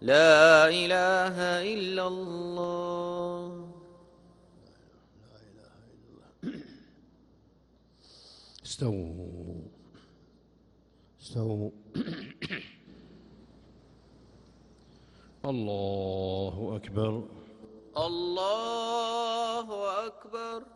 لا إله إلا الله. استووا. استووا. الله أكبر. الله أكبر.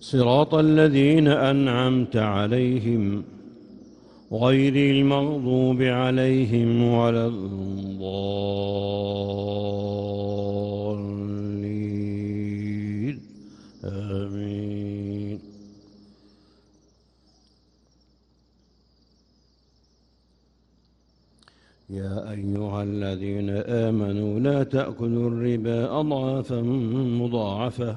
صراط الذين أنعمت عليهم غير المغضوب عليهم ولا الضالين. آمين. يا أيها الذين آمنوا لا تأكلوا الربا أضعافا مضاعفة.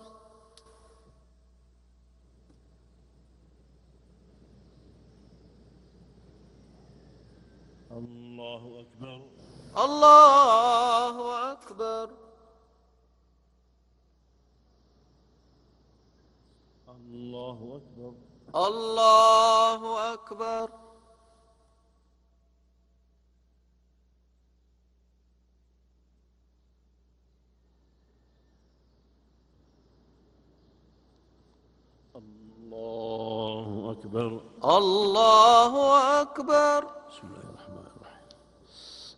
أكبر. الله أكبر. الله أكبر. الله أكبر. الله أكبر. الله أكبر. بسم الله.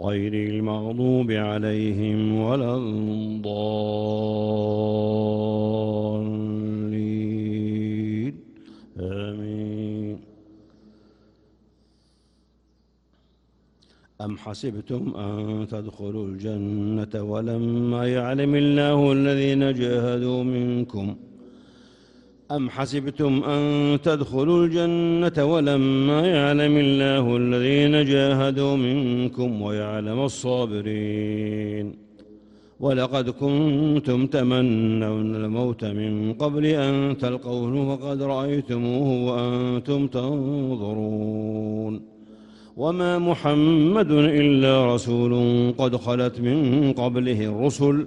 غير المغضوب عليهم ولا الضالين. آمين. أم حسبتم أن تدخلوا الجنة ولما يعلم الله الذين جاهدوا منكم أم حسبتم أن تدخلوا الجنة ولما يعلم الله الذين جاهدوا منكم ويعلم الصابرين ولقد كنتم تمنون الموت من قبل أن تلقوه وقد رأيتموه وأنتم تنظرون وما محمد إلا رسول قد خلت من قبله الرسل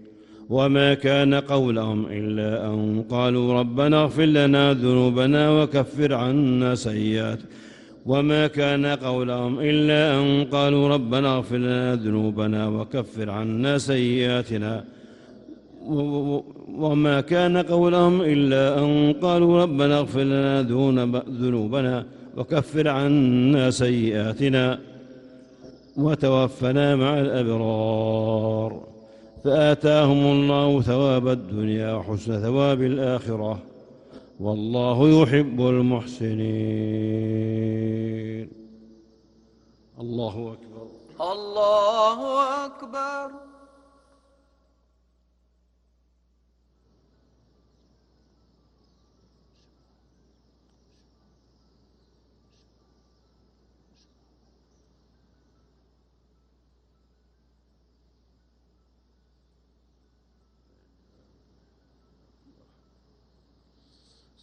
وما كان قولهم إلا أن قالوا ربنا اغفر لنا ذنوبنا وكفر عنا سيئات. وما كان قولهم إلا أن قالوا ربنا اغفر لنا ذنوبنا وكفر عنا سيئاتنا. وما كان قولهم إلا أن قالوا ربنا اغفر لنا ذنوبنا وكفر عنا سيئاتنا. وتوفنا مع الأبرار. فآتاهم الله ثواب الدنيا وحسن ثواب الآخرة والله يحب المحسنين. الله أكبر. الله أكبر.